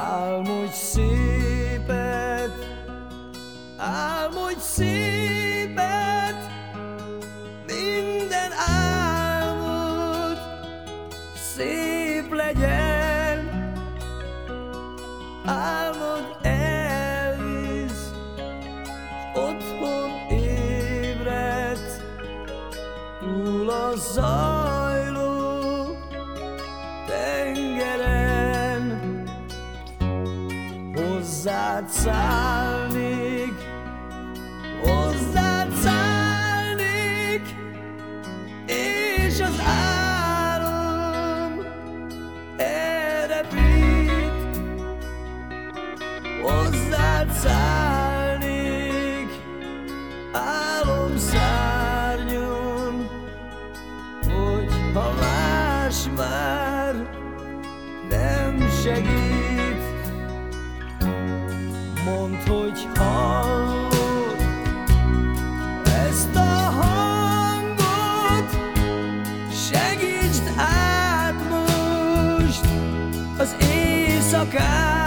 Álmodj szépet, álmodj szépet, minden álmod szép legyen. Álmod elvisz, otthon ébredt, túl a zajló Hozzád szállnék, hozzád szállnék, és az álom elrepít. Hozzád szállnék, álom szárnyon, hogyha más már nem segít. Mondd, hogy a hangot, segítsd át most az éjszakát.